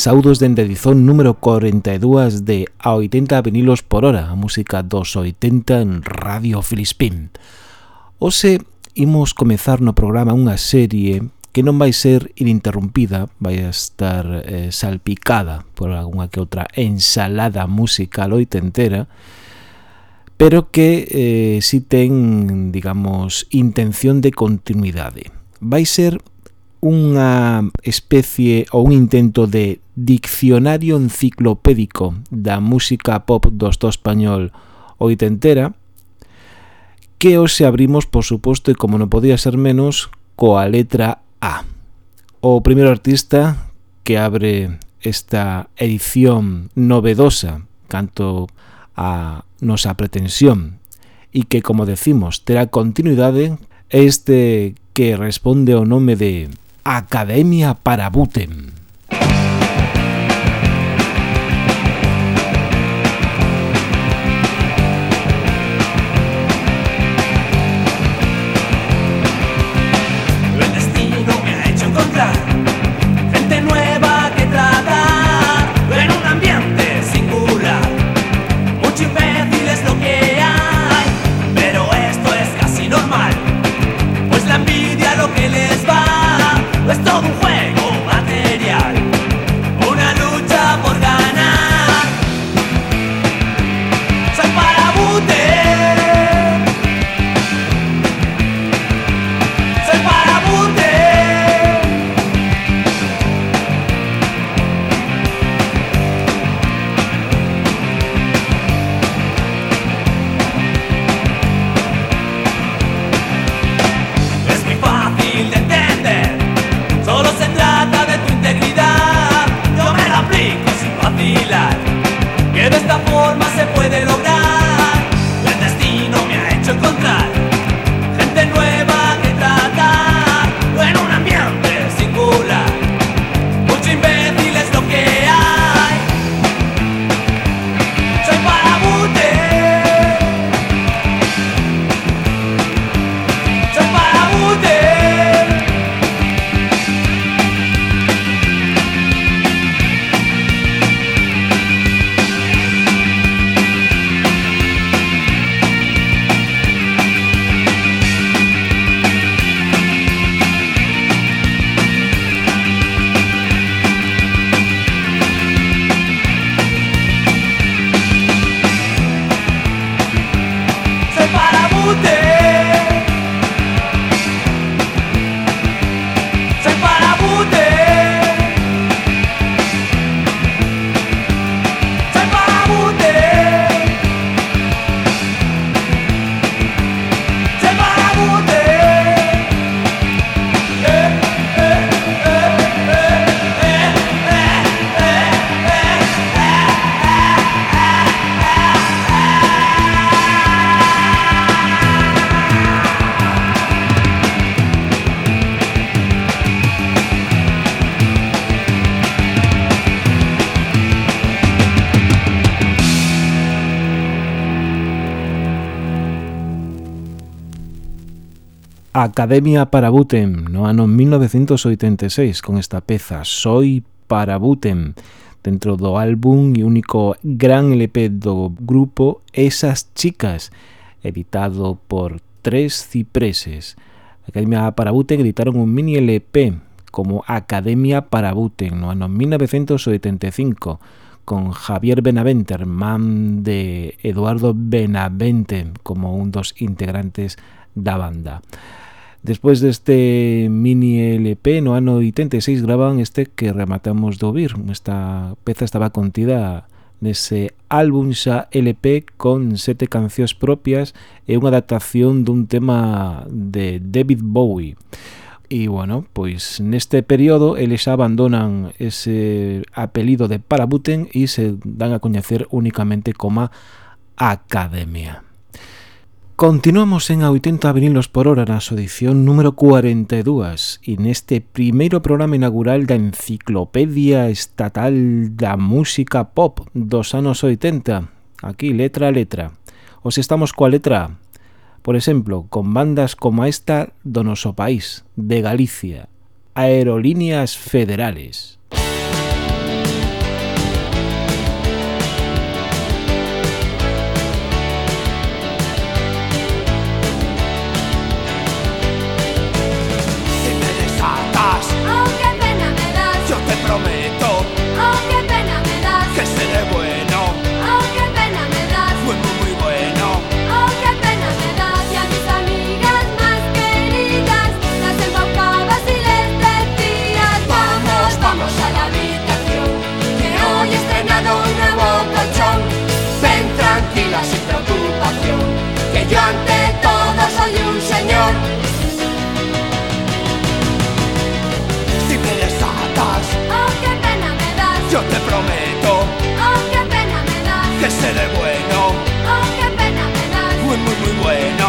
Saudos dende a edición número 42 de A 80 vinilos por hora, a música dos 80 en Radio Filispín. Ose imos comezar no programa unha serie que non vai ser ininterrumpida, vai estar eh, salpicada por algunha que outra ensalada musical oitentera, pero que eh, si ten, digamos, intención de continuidade. Vai ser unha especie ou un intento de diccionario enciclopédico da música pop do Estado español oitentera que hoxe abrimos, por suposto, e como non podía ser menos, coa letra A. O primeiro artista que abre esta edición novedosa canto a nosa pretensión e que, como decimos, terá continuidade este que responde ao nome de Academia para Butem. Academia para Butem no ano 1986 con esta peza Soy para Butem dentro do álbum e único gran LP do grupo Esas Chicas editado por Tres Cipreses Academia para Butem editaron un mini LP como Academia para Butem no ano 1985 con Javier Benavente, man de Eduardo Benavente, como un dos integrantes da banda. Despois deste mini LP no ano 86 graban este que rematamos de ouvir. Esta peza estaba contida nese álbum xa LP con sete cancións propias e unha adaptación dun tema de David Bowie. E, bueno, pois neste período eles xa abandonan ese apelido de Parabuten e se dan a coñecer únicamente como Academia. Continuamos en 80 vinilos por hora na súa edición número 42 e neste primeiro programa inaugural da Enciclopedia Estatal da Música Pop dos anos 80. Aquí, letra a letra. Os estamos coa letra A. Por exemplo, con bandas como esta do noso país, de Galicia, Aerolíneas Federales. Oh, qué pena me das. Que seré bueno. Oh, qué pena me das. Muy, muy, muy bueno. Oh, qué pena me das. Y a mis amigas más queridas las empapabas y les decías: Vamos, vamos a la habitación. Que hoy he estrenado un nuevo colchón. Ven tranquila sin preocupación. Que yo antes que seré bueno. Oh, qué pena, pena. Muy, muy, muy bueno.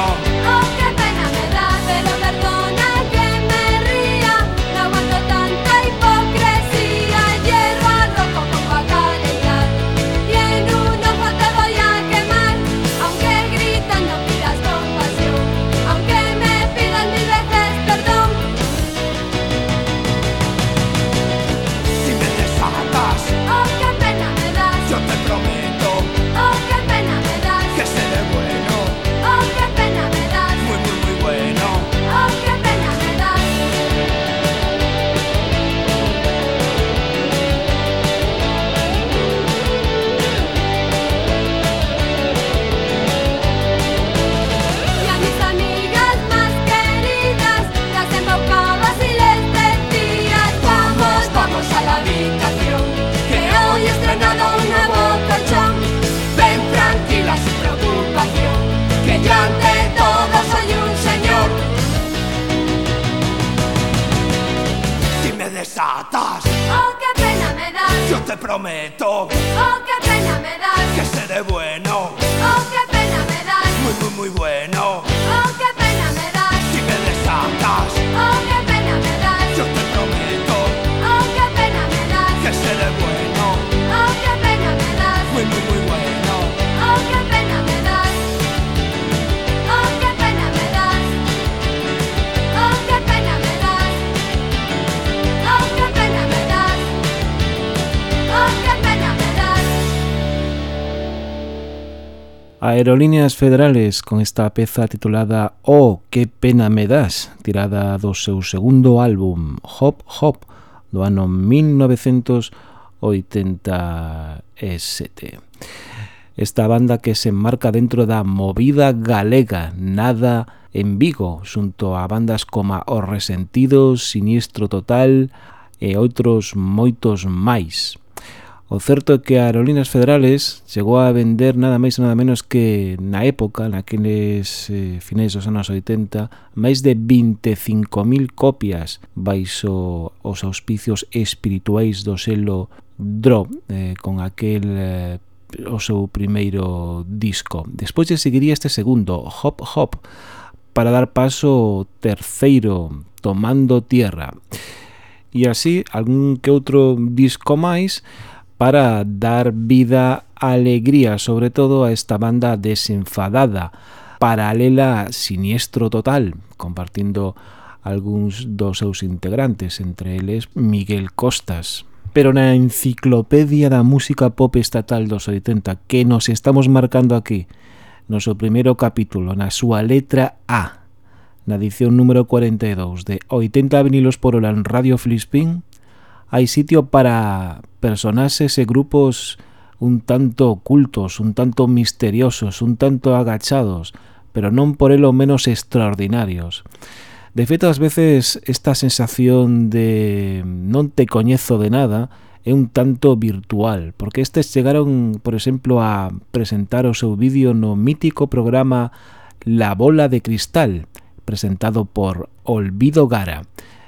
Aerolíneas Federales con esta peza titulada Oh, que pena me das, tirada do seu segundo álbum Hop Hop do ano 1987. Esta banda que se enmarca dentro da movida galega, nada en Vigo, xunto a bandas como Os Resentidos, Siniestro Total e outros moitos máis. O certo é que a Aerolíneas Federales chegou a vender nada máis e nada menos que na época, naqueles eh, finais dos anos 80, máis de 25.000 copias baixo os auspicios espirituais do selo Drop, eh, con aquel eh, o seu primeiro disco. Despois de seguiría este segundo, Hop Hop, para dar paso terceiro, Tomando Tierra. E así, algún que outro disco máis, para dar vida alegría, sobre todo a esta banda desenfadada, paralela Siniestro Total, compartindo algúns dos seus integrantes, entre eles Miguel Costas. Pero na enciclopedia da música pop estatal dos 80 que nos estamos marcando aquí, no seu primeiro capítulo, na súa letra A, na edición número 42 de 80 vinilos por hora en Radio Flispín, hai sitio para personajes e grupos un tanto ocultos, un tanto misteriosos, un tanto agachados, pero non por elo menos extraordinarios. De feito, ás veces esta sensación de non te coñezo de nada é un tanto virtual, porque estes chegaron, por exemplo, a presentar o seu vídeo no mítico programa La Bola de Cristal, presentado por Olvido Gara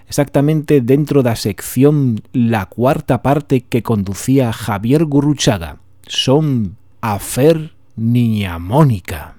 exactamente dentro da sección La cuarta parte que conducía Javier Gurruchaga. Son Afer Niña Mónica.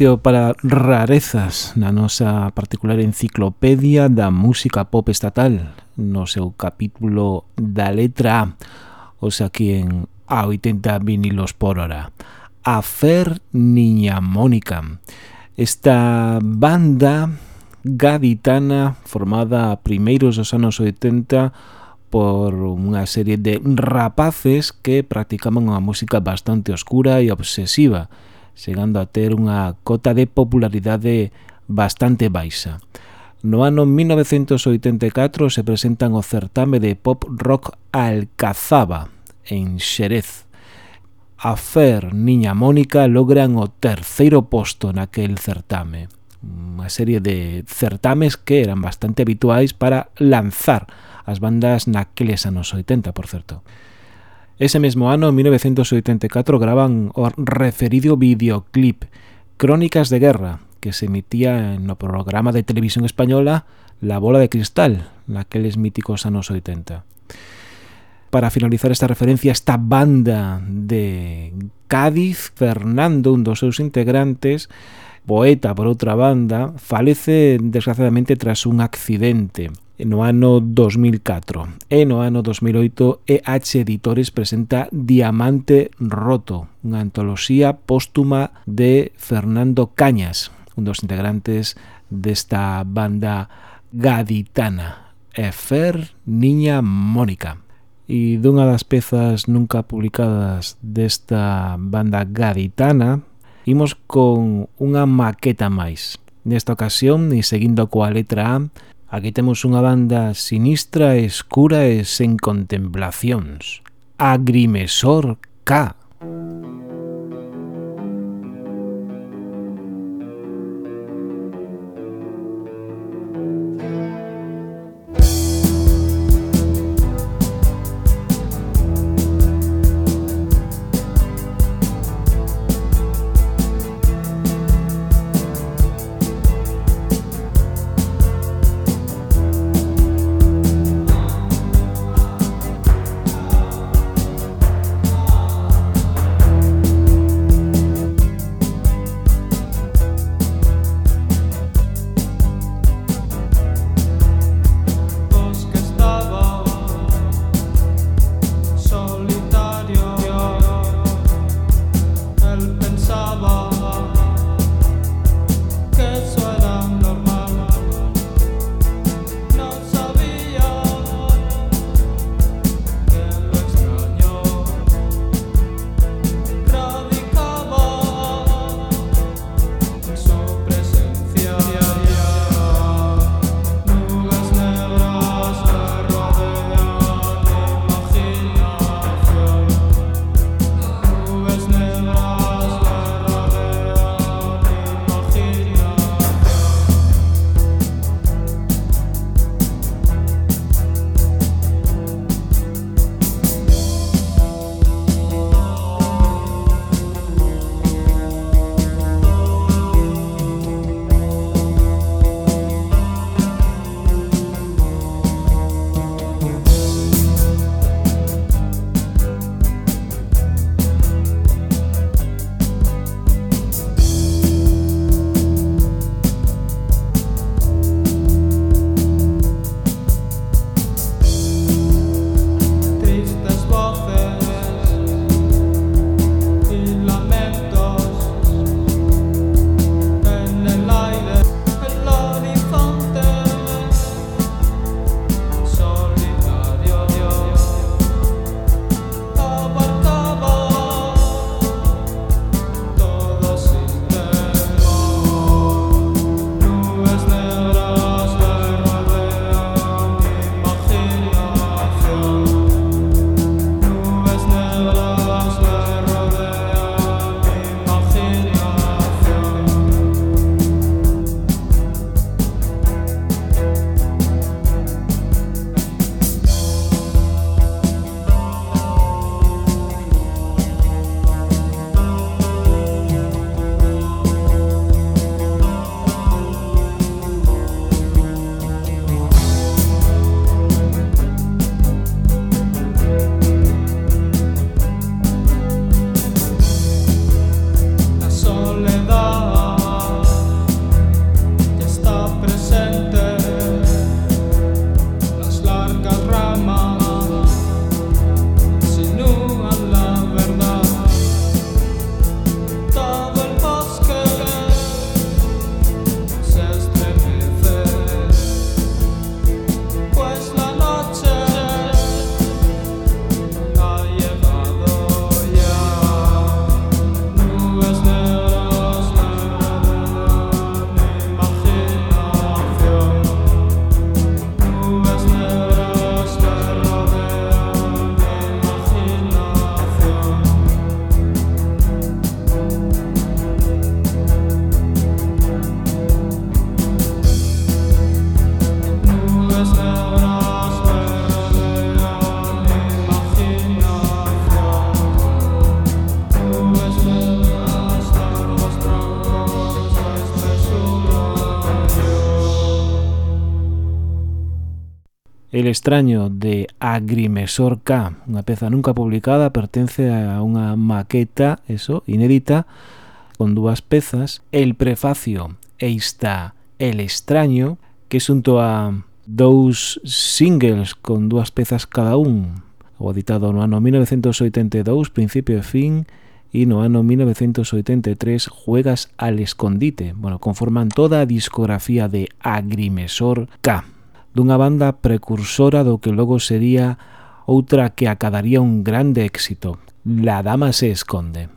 espacio para rarezas na nosa particular enciclopedia da música pop estatal no seu capítulo da letra A, sea aquí en a 80 vinilos por hora. A Fer Niña Mónica. Esta banda gaditana formada a primeiros dos anos 80 por unha serie de rapaces que practicaban unha música bastante oscura e obsesiva chegando a ter unha cota de popularidade bastante baixa. No ano 1984 se presentan o certame de pop rock Alcazaba, en Xerez. A Fer Niña Mónica logran o terceiro posto naquel certame. Unha serie de certames que eran bastante habituais para lanzar as bandas naqueles anos 80, por certo. Ese mesmo ano, en 1984, graban o referido videoclip Crónicas de Guerra, que se emitía no programa de televisión española La Bola de Cristal, naqueles míticos anos 80. Para finalizar esta referencia, esta banda de Cádiz, Fernando, un dos seus integrantes, poeta por outra banda, falece desgraciadamente tras un accidente no ano 2004. E no ano 2008 EH Editores presenta Diamante Roto, unha antoloxía póstuma de Fernando Cañas, un dos integrantes desta banda gaditana, Efer Niña Mónica e dunha das pezas nunca publicadas desta banda gaditana, imos con unha maqueta máis. Nesta ocasión, e seguindo coa letra A, Aquí temos unha banda sinistra, escura e sen contemplacións. Agrimesor K. El extraño de Agrimesor K, unha peza nunca publicada, pertence a unha maqueta, eso, inédita, con dúas pezas, el prefacio e está El extraño, que xunto a dous singles con dúas pezas cada un, o editado no ano 1982, principio e fin, e no ano 1983 Juegas al escondite, bueno, conforman toda a discografía de Agrimesor K dunha banda precursora do que logo sería outra que acadaría un grande éxito, La Dama se esconde.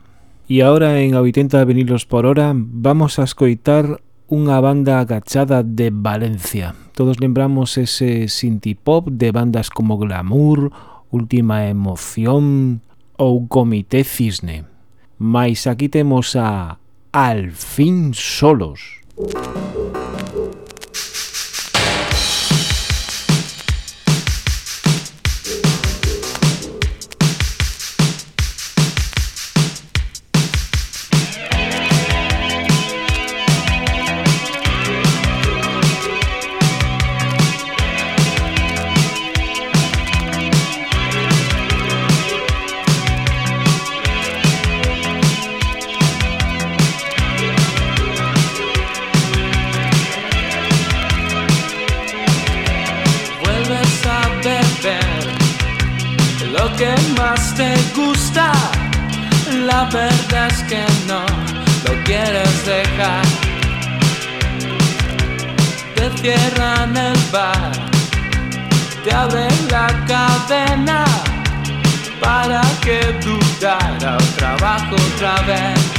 E agora en 80 vinilos por hora vamos a escoitar unha banda agachada de Valencia. Todos lembramos ese synthie-pop de bandas como Glamour, Última Emoción ou Comité Cisne. Mais aquí temos a Al fin solos. Thank you. que no lo quieres dejar. Te cierran el bar, te abren la cadena para que dudara trabajo otra vez.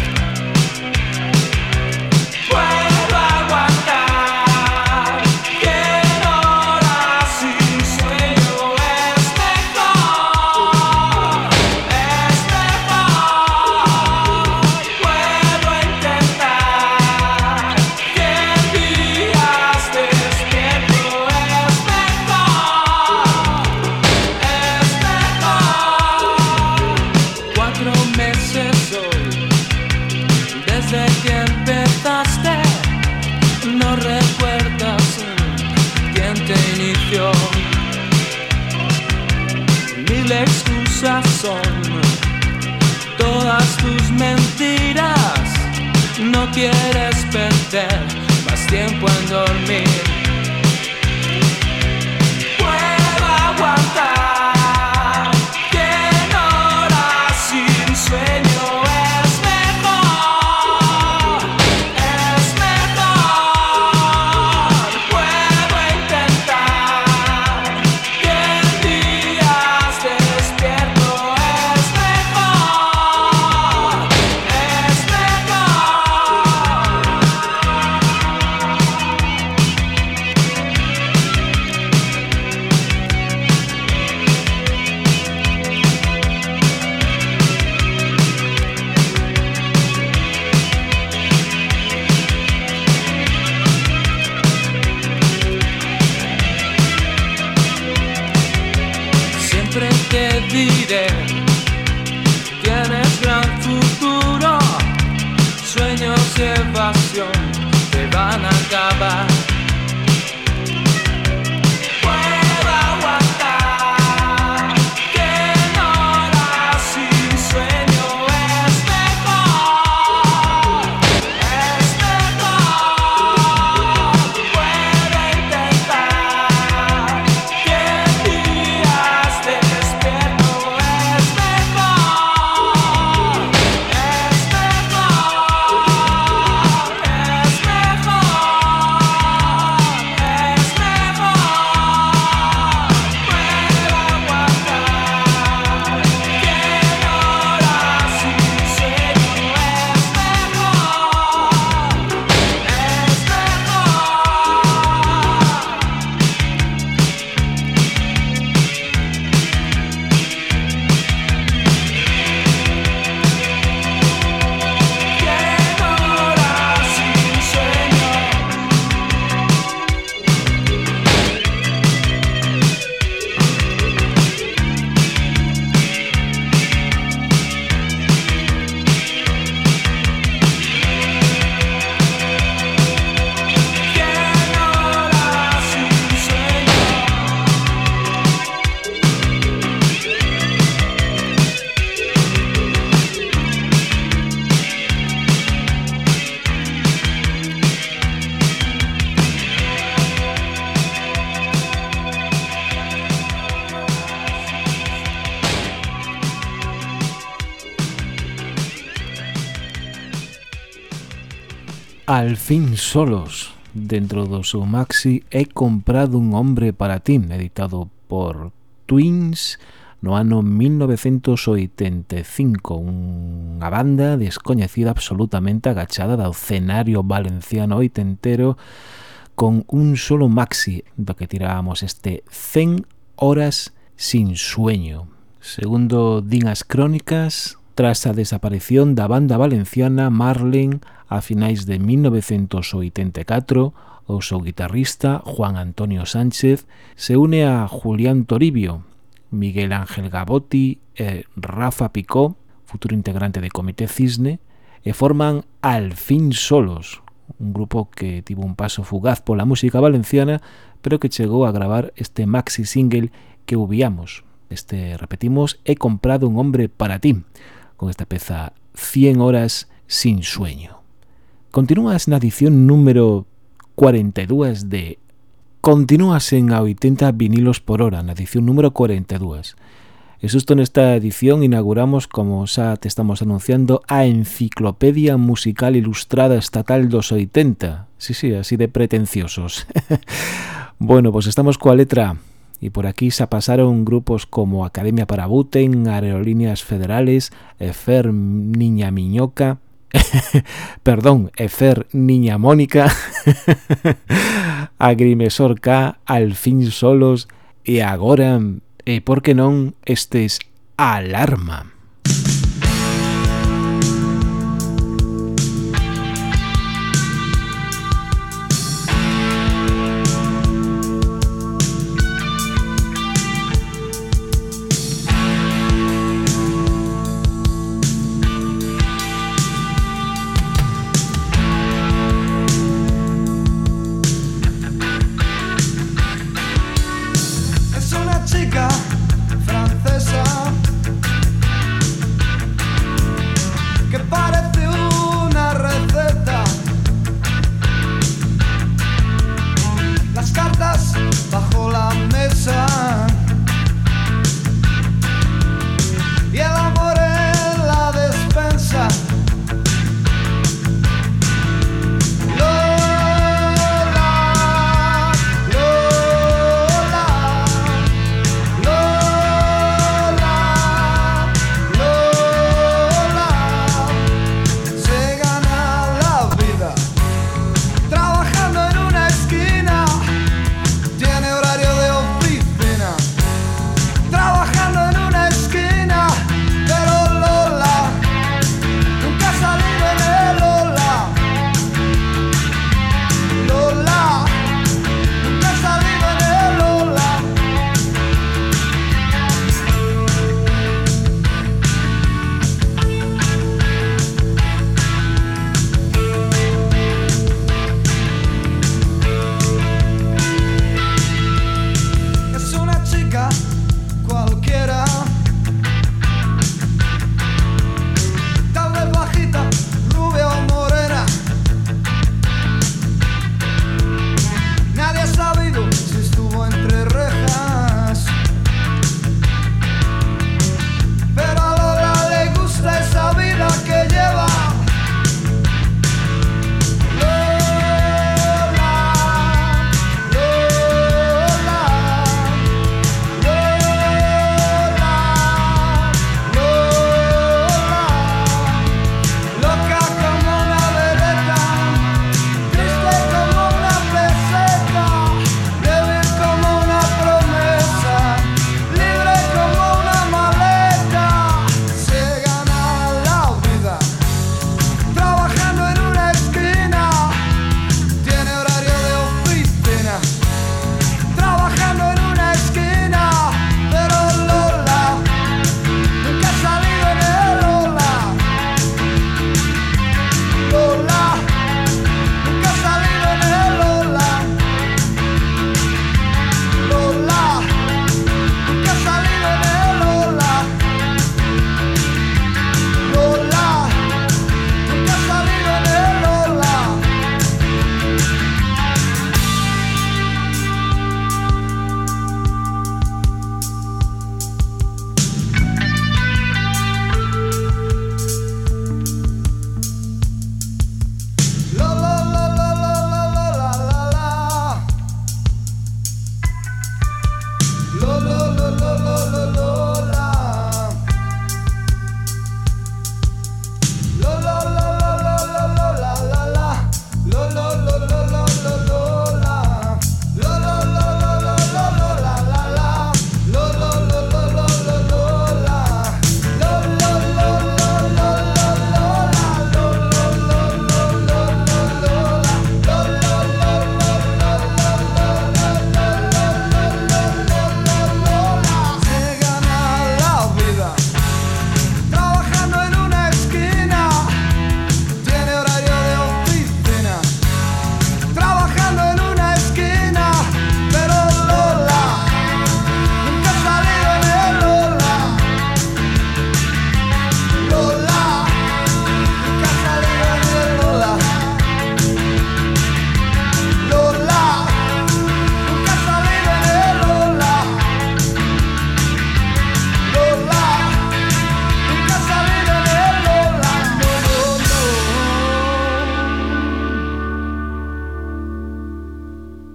fin solos dentro do seu maxi He comprado un hombre para ti editado por Twins no ano 1985 unha banda descoñecida absolutamente agachada do cenario valenciano oitentero con un solo maxi do que tirábamos este 100 horas sin sueño. Segundo din as crónicas tras a desaparición da banda valenciana Marlin a finais de 1984, o seu guitarrista Juan Antonio Sánchez se une a Julián Toribio, Miguel Ángel Gabotti e Rafa Picó, futuro integrante de Comité Cisne, e forman Al Fin Solos, un grupo que tivo un paso fugaz pola música valenciana, pero que chegou a gravar este maxi single que ouviamos. Este, repetimos, he comprado un hombre para ti. Con esta peza 100 horas sin sueño. Continúas na edición número 42 de Continúas en a 80 vinilos por hora, na edición número 42. E susto nesta edición inauguramos, como xa te estamos anunciando, a Enciclopedia Musical Ilustrada Estatal dos 80. Sí, sí, así de pretenciosos. bueno, pues estamos coa letra e por aquí xa pasaron grupos como Academia para Buten, Aerolíneas Federales, Efer Niña Miñoca, perdón, Efer Niña Mónica, Agrimesor K, Al fin solos e agora, e por que non, estes Alarma.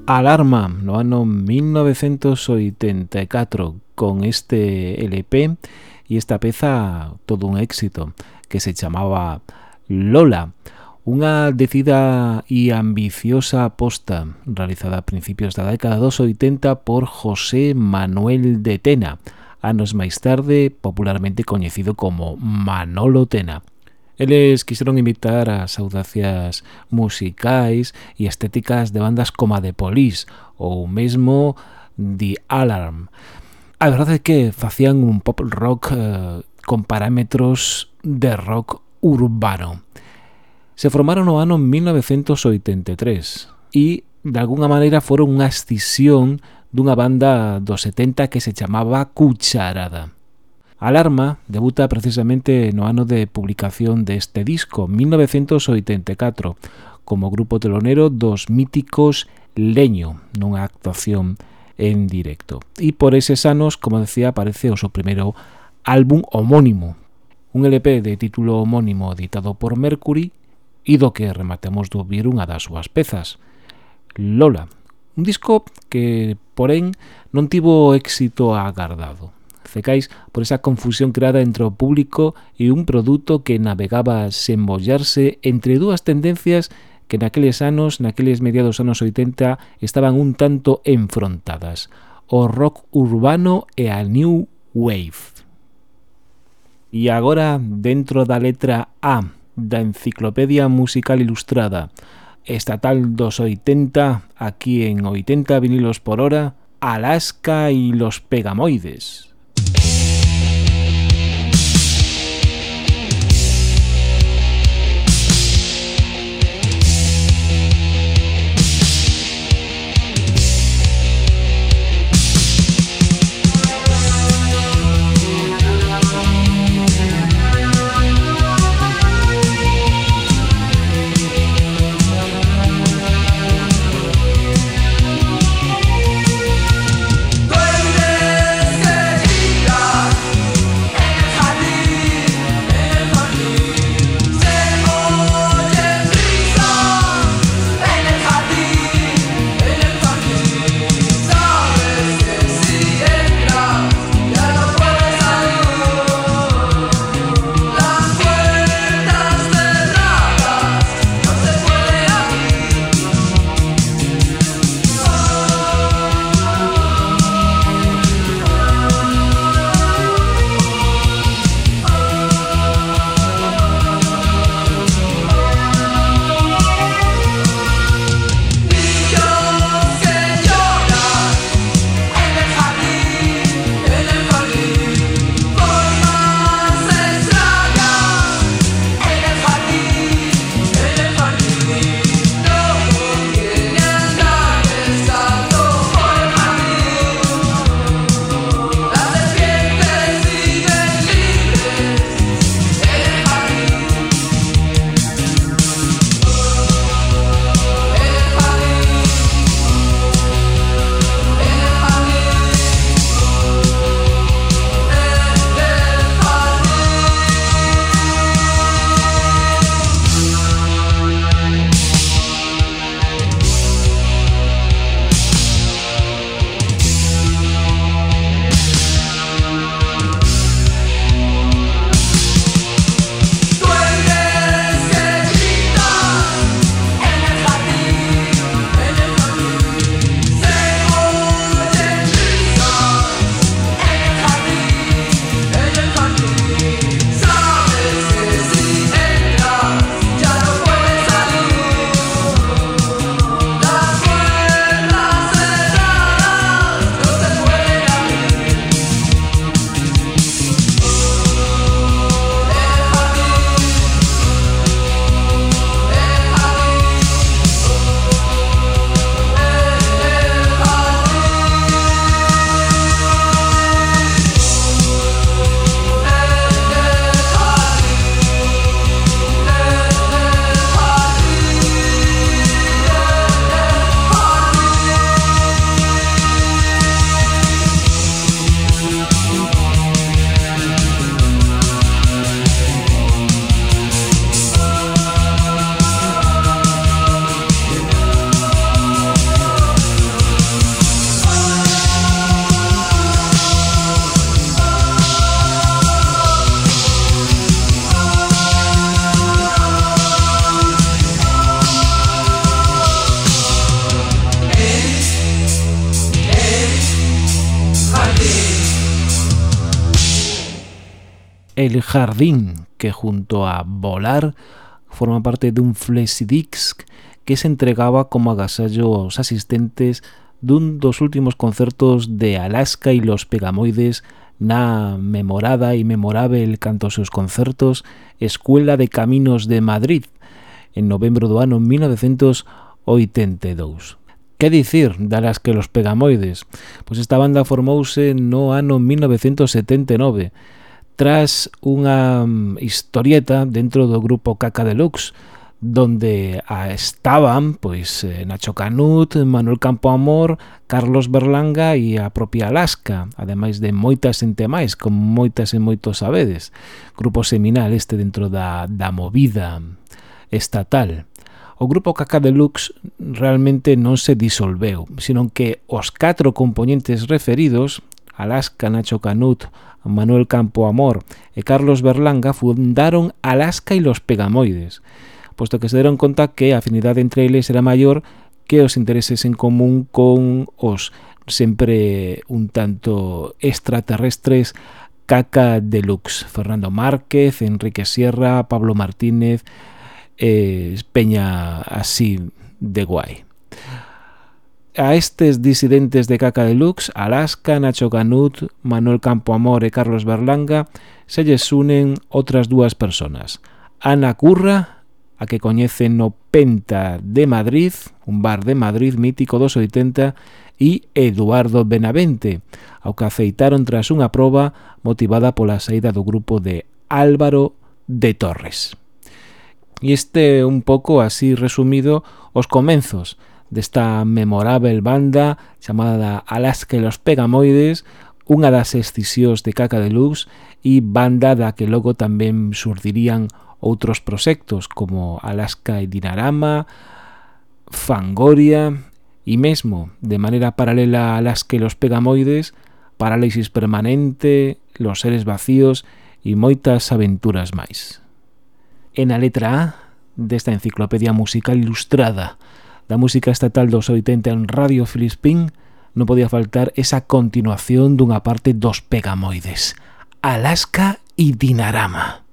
Alarma no ano 1984 con este LP e esta peza todo un éxito que se chamaba Lola unha decida e ambiciosa aposta realizada a principios da década dos 80 por José Manuel de Tena anos máis tarde popularmente coñecido como Manolo Tena Eles quixeron imitar as audacias musicais e estéticas de bandas como de Police ou mesmo The Alarm. A verdade é que facían un pop rock eh, con parámetros de rock urbano. Se formaron no ano 1983 e, de alguna maneira, foron unha escisión dunha banda dos 70 que se chamaba Cucharada. Alarma debuta precisamente no ano de publicación deste disco, 1984, como grupo telonero dos míticos Leño, nunha actuación en directo. E por eses anos, como decía, aparece o seu primeiro álbum homónimo, un LP de título homónimo editado por Mercury e do que rematemos de ouvir unha das súas pezas, Lola, un disco que, porén, non tivo éxito agardado fecais por esa confusión creada entre o público e un produto que navegaba sen mollarse entre dúas tendencias que naqueles anos, naqueles mediados anos 80, estaban un tanto enfrontadas. O rock urbano e a new wave. E agora, dentro da letra A da Enciclopedia Musical Ilustrada, estatal dos 80, aquí en 80 vinilos por hora, Alaska y los Pegamoides. El Jardín, que junto a Volar forma parte de un flexidisc que se entregaba como agasallo aos asistentes dun dos últimos concertos de Alaska y los Pegamoides na memorada e memorável canto aos seus concertos Escuela de Caminos de Madrid en novembro do ano 1982. Que dicir dalas que los Pegamoides? Pois esta banda formouse no ano 1979 tras unha mm, historieta dentro do grupo Caca Deluxe donde ah, estaban pois eh, Nacho Canut, Manuel Campoamor, Carlos Berlanga e a propia Alaska, ademais de moitas ente máis, como moitas e moitos sabedes. Grupo seminal este dentro da, da movida estatal. O grupo Caca Deluxe realmente non se disolveu, sino que os catro componentes referidos, Alaska, Nacho Canut, Manuel Campo Amor e Carlos Berlanga fundaron Alaska e los Pegamoides, posto que se deron conta que a afinidade entre eles era maior que os intereses en común con os sempre un tanto extraterrestres Caca Deluxe, Fernando Márquez, Enrique Sierra, Pablo Martínez, eh, Peña así de guai a estes disidentes de Caca Deluxe, Alaska, Nacho Canut, Manuel Campoamor e Carlos Berlanga, se lles unen outras dúas personas. Ana Curra, a que coñecen no Penta de Madrid, un bar de Madrid mítico dos 80, e Eduardo Benavente, ao que aceitaron tras unha proba motivada pola saída do grupo de Álvaro de Torres. E este un pouco así resumido os comenzos desta memorável banda chamada Alaska e los Pegamoides, unha das excisións de Caca Deluxe e banda da que logo tamén surdirían outros proxectos como Alaska e Dinarama, Fangoria e mesmo, de maneira paralela a Alaska e los Pegamoides, Parálisis Permanente, Los Seres Vacíos e moitas aventuras máis. En a letra A desta enciclopedia musical ilustrada, da música estatal dos 80 en Radio Filispín non podía faltar esa continuación dunha parte dos pegamoides, Alaska e Dinarama.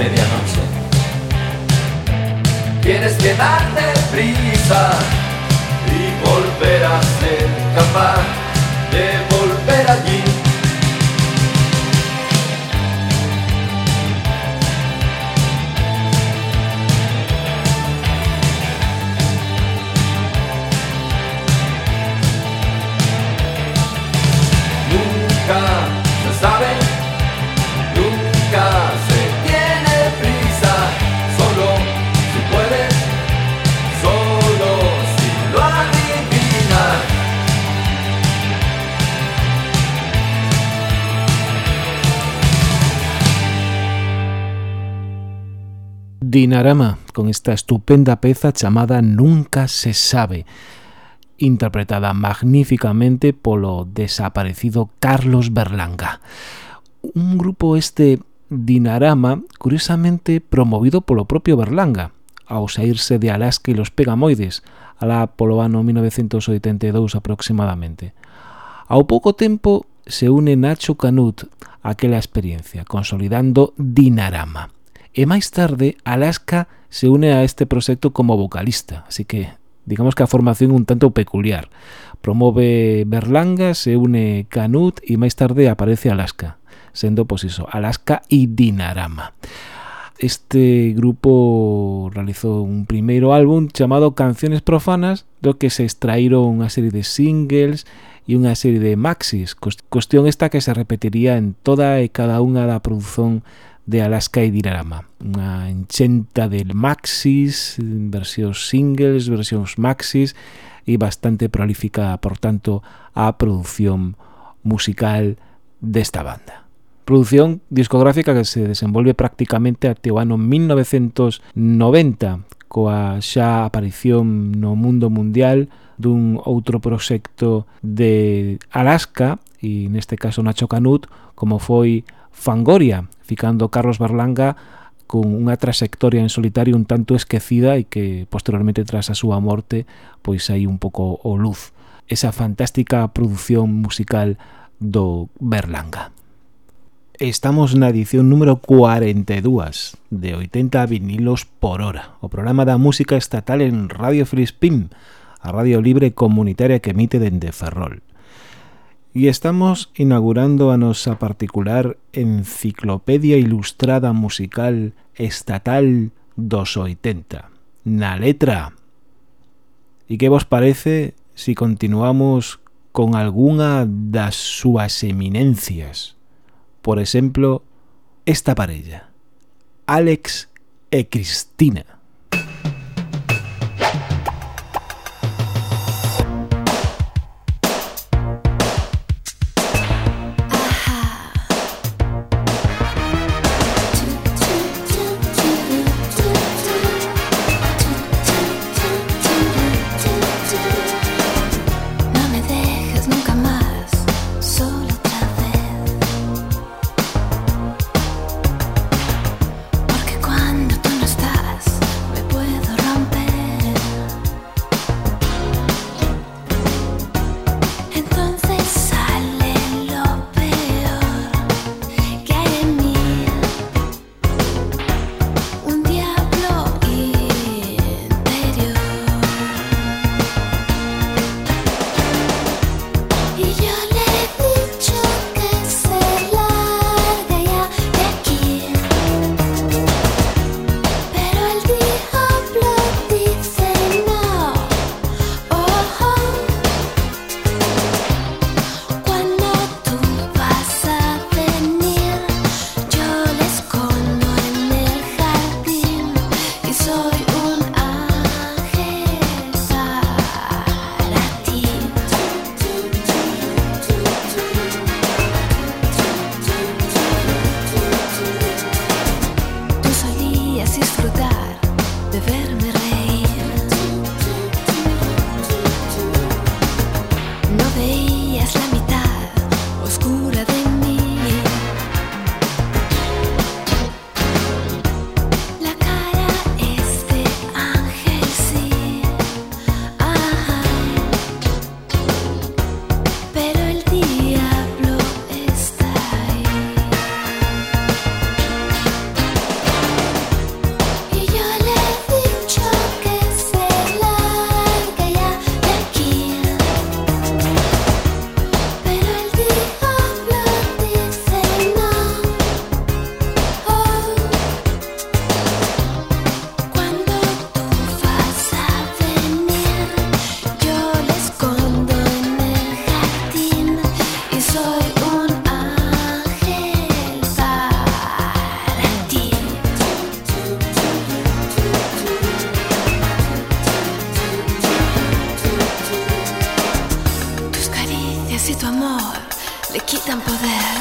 medianoche. Tienes que darte prisa y volver a ser capaz de volver. Dinarama con esta estupenda peza chamada Nunca se sabe, interpretada magníficamente polo desaparecido Carlos Berlanga. Un grupo este Dinarama, curiosamente promovido polo propio Berlanga, ao saírse de Alaska e los Pegamoides, alá polo ano 1982 aproximadamente. Ao pouco tempo se une Nacho Canut aquela experiencia, consolidando Dinarama. E máis tarde, Alaska se une a este proxecto como vocalista, así que digamos que a formación un tanto peculiar. Promove Berlanga, se une Canut e máis tarde aparece Alaska, sendo pois iso, Alaska e Dinarama. Este grupo realizou un primeiro álbum chamado Canciones Profanas, do que se extraíron unha serie de singles e unha serie de maxis, cuestión esta que se repetiría en toda e cada unha da produción de Alaska e Dinarama. Unha enchenta de maxis, versións singles, versións maxis e bastante prolífica, por tanto, a produción musical desta banda. Produción discográfica que se desenvolve prácticamente até o ano 1990, coa xa aparición no mundo mundial dun outro proxecto de Alaska e neste caso Nacho Canut como foi Fangoria, ficando Carlos Berlanga con unha trayectoria en solitario un tanto esquecida e que posteriormente tras a súa morte pois hai un pouco o luz esa fantástica produción musical do Berlanga. Estamos na edición número 42 de 80 vinilos por hora, o programa da música estatal en Radio Frispim, a radio libre comunitaria que emite dende Ferrol e estamos inaugurando a nosa particular enciclopedia ilustrada musical estatal dos 80, na letra. E que vos parece si continuamos con algunha das súas eminencias? Por exemplo, esta parella, Alex e Cristina. le quitan poder.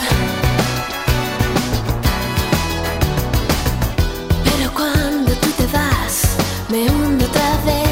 Pero cuando tú te vas, me hundo otra vez.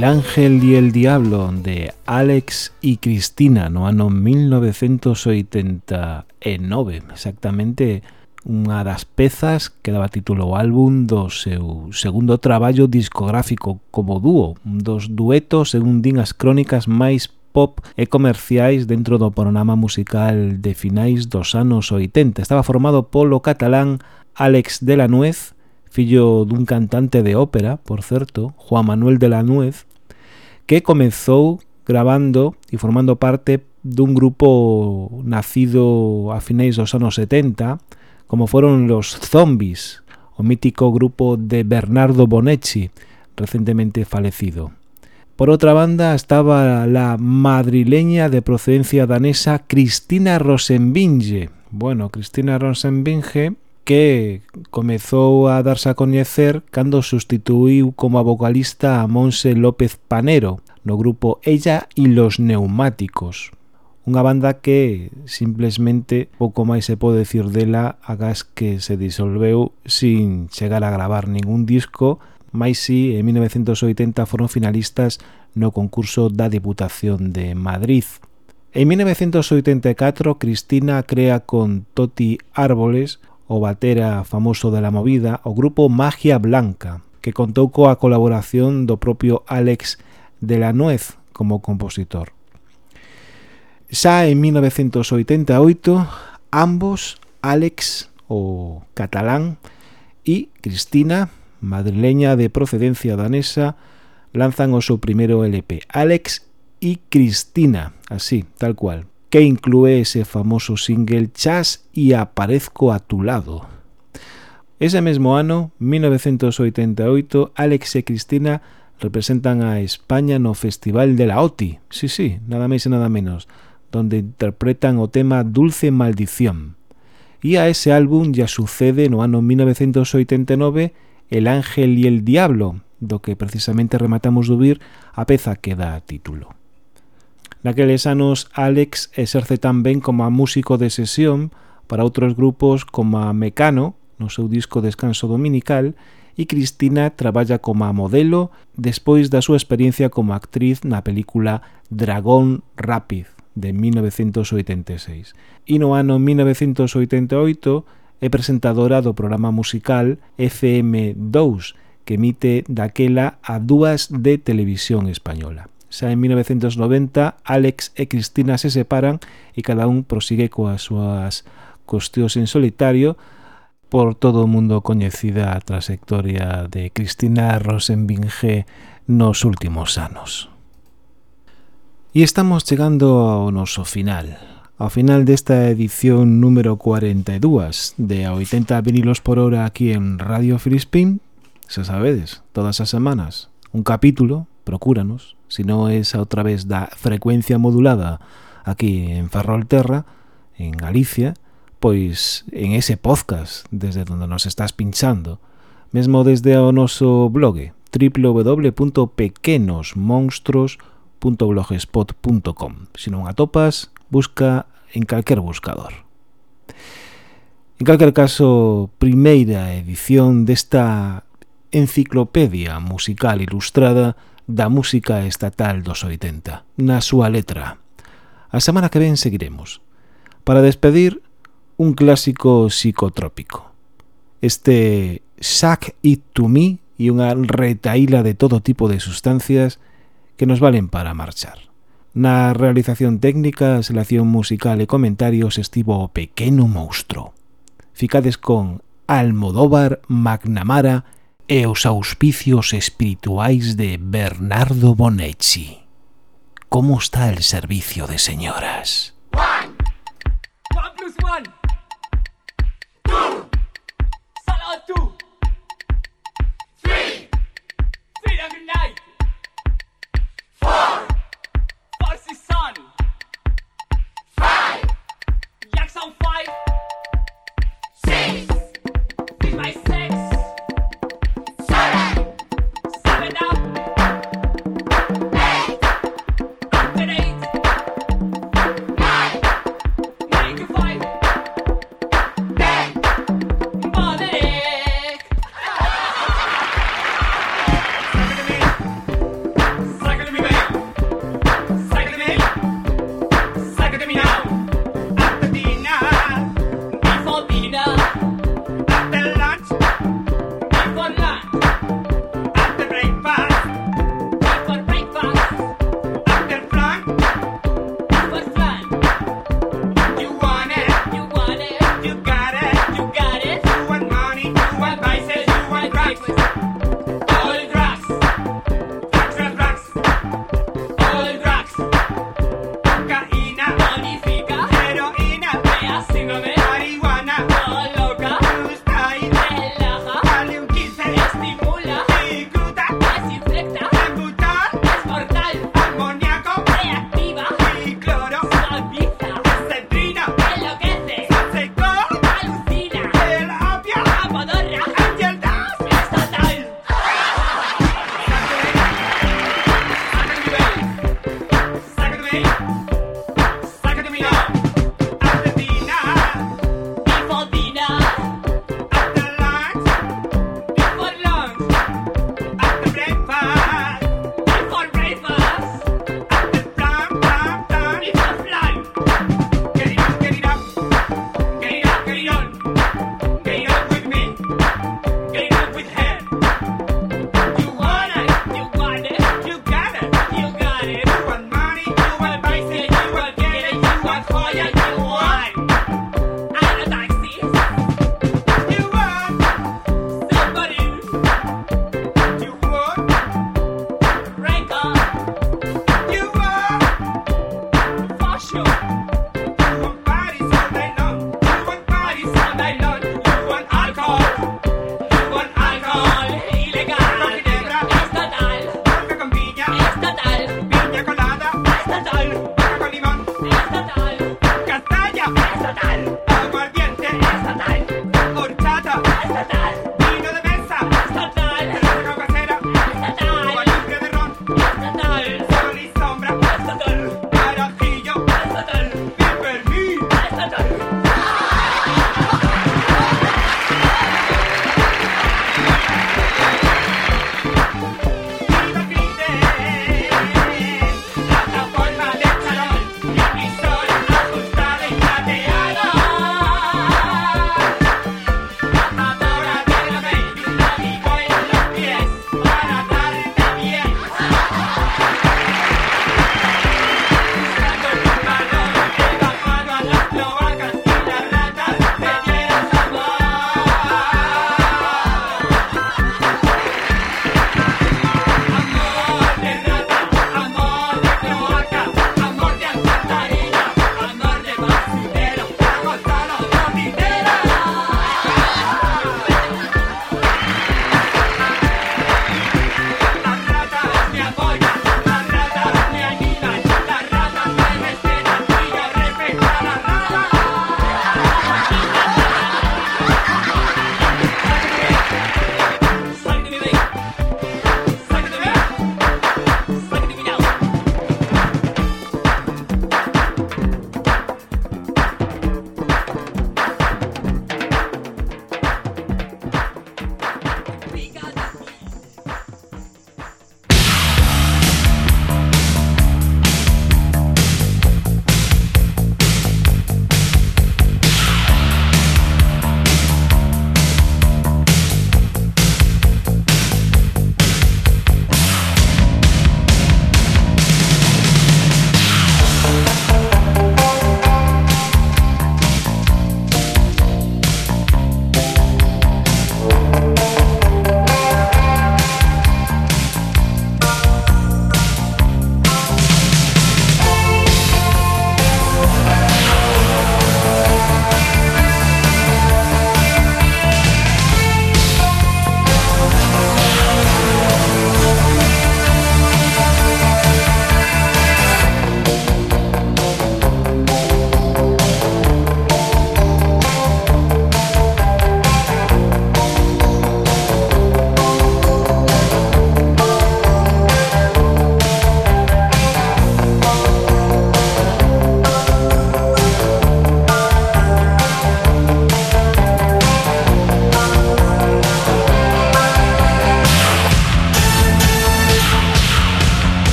El Ángel y el Diablo de Alex e Cristina no ano 1989 exactamente unha das pezas que daba título ao álbum do seu segundo traballo discográfico como dúo, un dos duetos según din as crónicas máis pop e comerciais dentro do panorama musical de finais dos anos 80. Estaba formado polo catalán Alex de la Nuez, fillo dun cantante de ópera, por certo, Juan Manuel de la Nuez, que comezou grabando e formando parte dun grupo nacido a finais dos anos 70, como foron los Zombies, o mítico grupo de Bernardo Bonetti, recentemente falecido. Por outra banda estaba la madrileña de procedencia danesa Cristina Rosenbinge. Bueno, Cristina Rosenbinge que comezou a darse a coñecer cando sustituíu como a vocalista a Monse López Panero no grupo Ella y los Neumáticos. Unha banda que simplesmente pouco máis se pode decir dela agás que se disolveu sin chegar a gravar ningún disco, máis si en 1980 foron finalistas no concurso da Diputación de Madrid. En 1984, Cristina crea con Toti Árboles o batera famoso da movida, o grupo Magia Blanca, que contou coa colaboración do propio Alex de la Nuez como compositor. Xa en 1988, ambos, Alex, o catalán, e Cristina, madrileña de procedencia danesa, lanzan o seu primeiro LP, Alex y Cristina, así, tal cual que inclúe ese famoso single Chas y Aparezco a tu lado. Ese mesmo ano, 1988, Alex e Cristina representan a España no Festival de la OTI, sí, sí, nada máis e nada menos, donde interpretan o tema Dulce Maldición. E a ese álbum ya sucede no ano 1989 El Ángel y el Diablo, do que precisamente rematamos de ouvir a peza que dá título. Naqueles anos Alex exerce tamén como músico de sesión para outros grupos como a Mecano, no seu disco Descanso Dominical, e Cristina traballa como modelo despois da súa experiencia como actriz na película Dragón Rapid de 1986. E no ano 1988 é presentadora do programa musical FM2, que emite daquela a dúas de televisión española xa en 1990 Alex e Cristina se separan e cada un prosigue coas súas cuestións en solitario por todo o mundo coñecida a trayectoria de Cristina Rosenbinge nos últimos anos. E estamos chegando ao noso final, ao final desta edición número 42 de 80 vinilos por hora aquí en Radio Frispin, xa sabedes, todas as semanas, un capítulo procúranos, se non é a través da frecuencia modulada aquí en Ferrolterra, en Galicia, pois en ese podcast desde donde nos estás pinchando, mesmo desde o noso blog www.pequenosmonstros.blogspot.com Se non atopas, busca en calquer buscador. En calquer caso, primeira edición desta enciclopedia musical ilustrada da música estatal dos 80, na súa letra. A semana que ven seguiremos. Para despedir, un clásico psicotrópico. Este Sack It To Me e unha retaíla de todo tipo de sustancias que nos valen para marchar. Na realización técnica, selección musical e comentarios estivo o pequeno monstro. Ficades con Almodóvar, McNamara e os auspicios espirituais de Bernardo Bonecci. Como está el servicio de señoras? One. One plus one. Two. Salad two.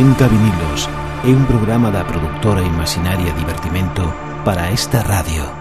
80 vinilos é un programa da produtora Imaginaria Divertimento para esta radio.